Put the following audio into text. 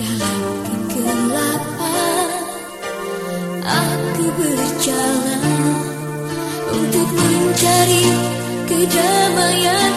dalam kegelapan aku berjalan untuk mencari kedamaian.